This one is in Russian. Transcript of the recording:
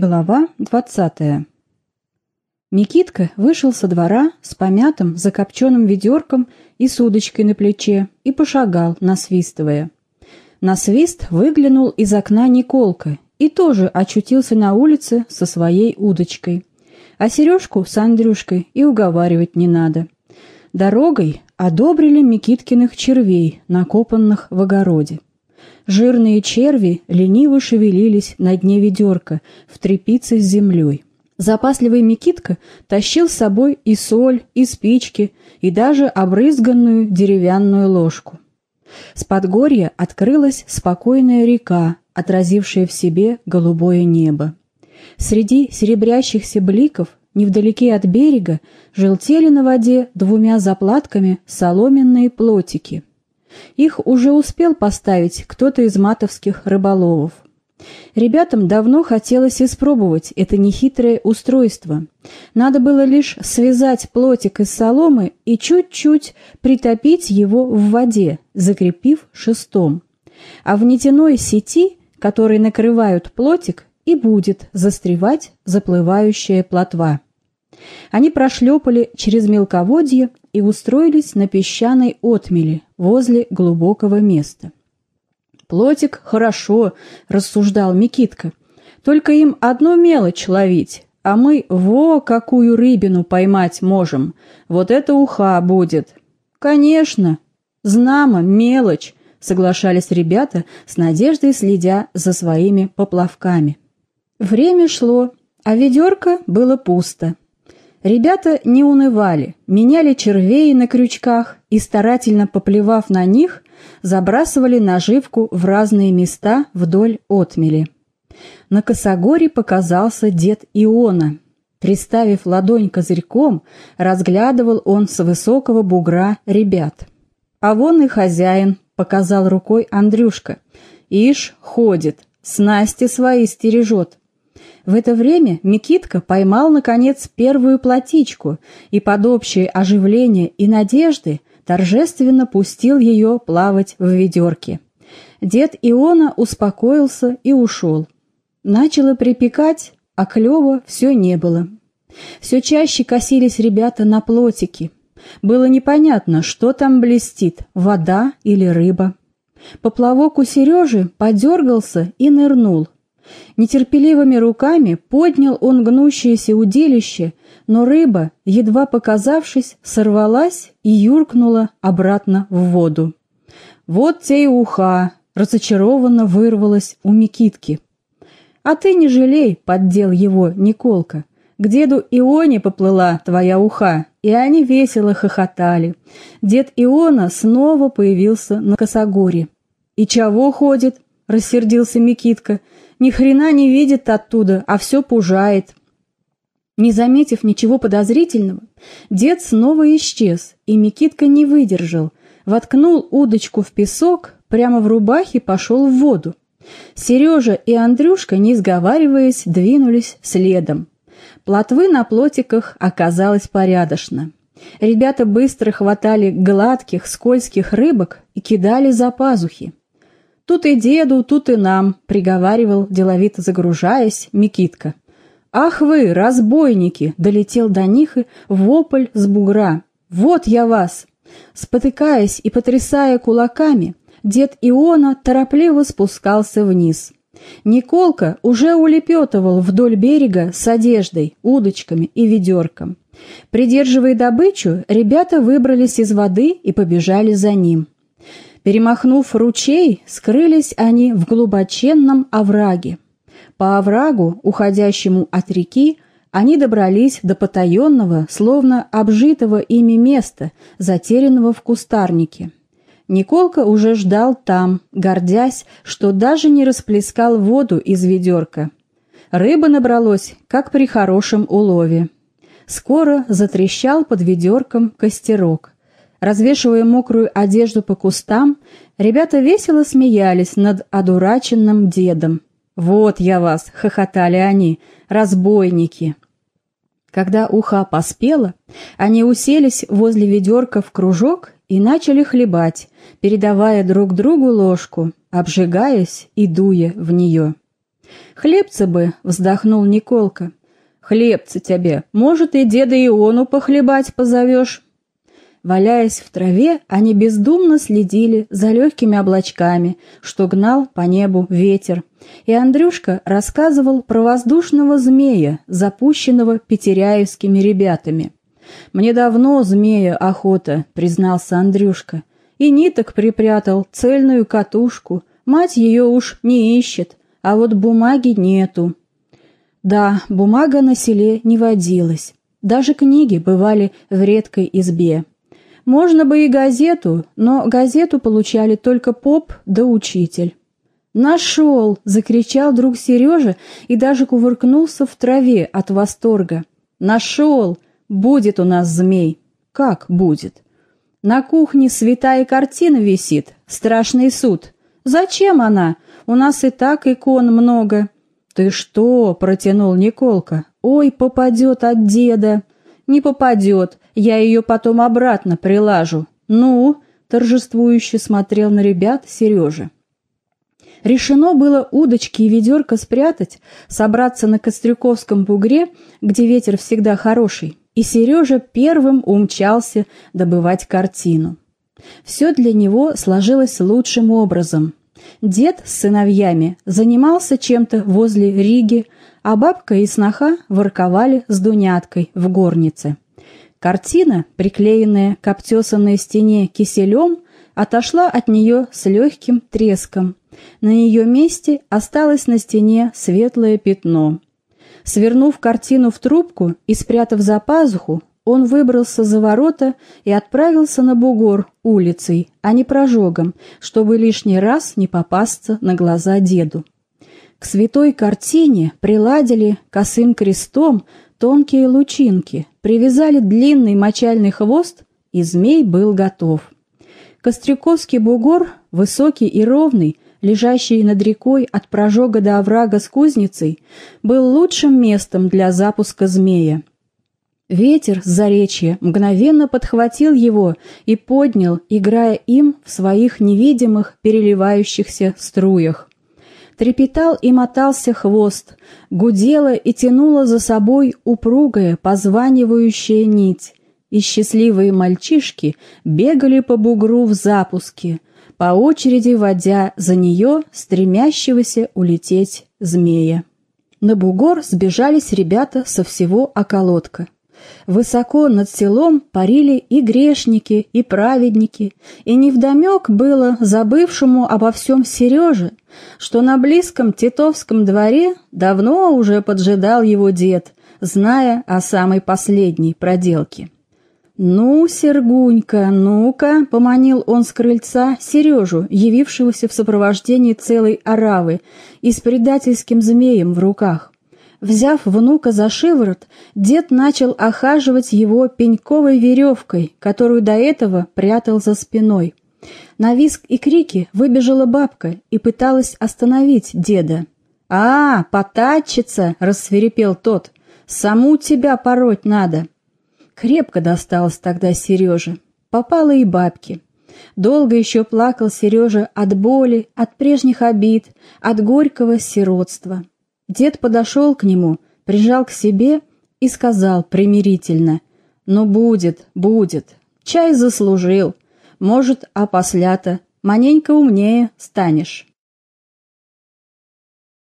Глава двадцатая Микитка вышел со двора с помятым, закопченным ведерком и с удочкой на плече и пошагал, насвистывая. На свист выглянул из окна Николка и тоже очутился на улице со своей удочкой. А Сережку с Андрюшкой и уговаривать не надо. Дорогой одобрили Микиткиных червей, накопанных в огороде. Жирные черви лениво шевелились на дне ведерка в трепице с землей. Запасливый Микитка тащил с собой и соль, и спички, и даже обрызганную деревянную ложку. С подгорья открылась спокойная река, отразившая в себе голубое небо. Среди серебрящихся бликов, невдалеке от берега, желтели на воде двумя заплатками соломенные плотики. Их уже успел поставить кто-то из матовских рыболовов. Ребятам давно хотелось испробовать это нехитрое устройство. Надо было лишь связать плотик из соломы и чуть-чуть притопить его в воде, закрепив шестом. А в нитяной сети, которой накрывают плотик, и будет застревать заплывающая плотва. Они прошлепали через мелководье и устроились на песчаной отмели возле глубокого места. «Плотик хорошо», — рассуждал Микитка, — «только им одну мелочь ловить, а мы во какую рыбину поймать можем, вот это уха будет». «Конечно, знамо, мелочь», — соглашались ребята, с надеждой следя за своими поплавками. Время шло, а ведерко было пусто. Ребята не унывали, меняли червей на крючках и, старательно поплевав на них, забрасывали наживку в разные места вдоль отмели. На косогоре показался дед Иона. Приставив ладонь козырьком, разглядывал он с высокого бугра ребят. «А вон и хозяин», — показал рукой Андрюшка. «Ишь, ходит, снасти свои стережет». В это время Микитка поймал, наконец, первую платичку и под общее оживление и надежды торжественно пустил ее плавать в ведерке. Дед Иона успокоился и ушел. Начало припекать, а клёва все не было. Все чаще косились ребята на плотики. Было непонятно, что там блестит, вода или рыба. Поплавок у Сережи подергался и нырнул, Нетерпеливыми руками поднял он гнущееся удилище, но рыба, едва показавшись, сорвалась и юркнула обратно в воду. «Вот те и уха!» — разочарованно вырвалась у Микитки. «А ты не жалей!» — поддел его Николка. «К деду Ионе поплыла твоя уха!» И они весело хохотали. Дед Иона снова появился на косогоре. «И чего ходит?» — рассердился Микитка — ни хрена не видит оттуда, а все пужает. Не заметив ничего подозрительного, дед снова исчез, и Микитка не выдержал, воткнул удочку в песок, прямо в рубахе пошел в воду. Сережа и Андрюшка, не сговариваясь, двинулись следом. Плотвы на плотиках оказалось порядочно. Ребята быстро хватали гладких, скользких рыбок и кидали за пазухи. «Тут и деду, тут и нам», — приговаривал, деловито загружаясь, Микитка. «Ах вы, разбойники!» — долетел до них и вопль с бугра. «Вот я вас!» Спотыкаясь и потрясая кулаками, дед Иона торопливо спускался вниз. Николка уже улепетывал вдоль берега с одеждой, удочками и ведерком. Придерживая добычу, ребята выбрались из воды и побежали за ним. Перемахнув ручей, скрылись они в глубоченном овраге. По оврагу, уходящему от реки, они добрались до потаенного, словно обжитого ими места, затерянного в кустарнике. Николка уже ждал там, гордясь, что даже не расплескал воду из ведерка. Рыба набралось, как при хорошем улове. Скоро затрещал под ведерком костерок. Развешивая мокрую одежду по кустам, ребята весело смеялись над одураченным дедом. «Вот я вас!» — хохотали они, разбойники. Когда уха поспела, они уселись возле ведерка в кружок и начали хлебать, передавая друг другу ложку, обжигаясь и дуя в нее. «Хлебца бы!» — вздохнул Николка. «Хлебца тебе! Может, и деда Иону похлебать позовешь?» Валяясь в траве, они бездумно следили за легкими облачками, что гнал по небу ветер. И Андрюшка рассказывал про воздушного змея, запущенного петеряевскими ребятами. «Мне давно змея охота», — признался Андрюшка. «И ниток припрятал, цельную катушку. Мать ее уж не ищет, а вот бумаги нету». Да, бумага на селе не водилась. Даже книги бывали в редкой избе. Можно бы и газету, но газету получали только поп да учитель. «Нашел!» — закричал друг Сережа и даже кувыркнулся в траве от восторга. «Нашел! Будет у нас змей!» «Как будет?» «На кухне святая картина висит, страшный суд. Зачем она? У нас и так икон много». «Ты что?» — протянул Николка. «Ой, попадет от деда!» «Не попадет, я ее потом обратно прилажу». «Ну?» — торжествующе смотрел на ребят Сережа. Решено было удочки и ведерко спрятать, собраться на Кострюковском бугре, где ветер всегда хороший, и Сережа первым умчался добывать картину. Все для него сложилось лучшим образом. Дед с сыновьями занимался чем-то возле Риги, а бабка и сноха ворковали с Дуняткой в горнице. Картина, приклеенная к обтесанной стене киселем, отошла от нее с легким треском. На ее месте осталось на стене светлое пятно. Свернув картину в трубку и спрятав за пазуху, он выбрался за ворота и отправился на бугор улицей, а не прожогом, чтобы лишний раз не попасться на глаза деду. К святой картине приладили косым крестом тонкие лучинки, привязали длинный мочальный хвост, и змей был готов. Кострюковский бугор, высокий и ровный, лежащий над рекой от прожога до оврага с кузницей, был лучшим местом для запуска змея. Ветер с заречья мгновенно подхватил его и поднял, играя им в своих невидимых переливающихся струях. Трепетал и мотался хвост, гудела и тянула за собой упругая, позванивающая нить, и счастливые мальчишки бегали по бугру в запуске, по очереди водя за нее стремящегося улететь змея. На бугор сбежались ребята со всего околотка. Высоко над селом парили и грешники, и праведники, и невдомек было забывшему обо всем Сереже, что на близком Титовском дворе давно уже поджидал его дед, зная о самой последней проделке. «Ну, Сергунька, ну-ка!» — поманил он с крыльца Сережу, явившегося в сопровождении целой оравы и с предательским змеем в руках. Взяв внука за шиворот, дед начал охаживать его пеньковой веревкой, которую до этого прятал за спиной. На виск и крики выбежала бабка и пыталась остановить деда. «А, потачиться!» — рассверепел тот. «Саму тебя пороть надо!» Крепко досталось тогда Сереже. Попало и бабке. Долго еще плакал Сережа от боли, от прежних обид, от горького сиротства. Дед подошел к нему, прижал к себе и сказал примирительно, «Ну, будет, будет, чай заслужил, может, а послято, маненько умнее станешь».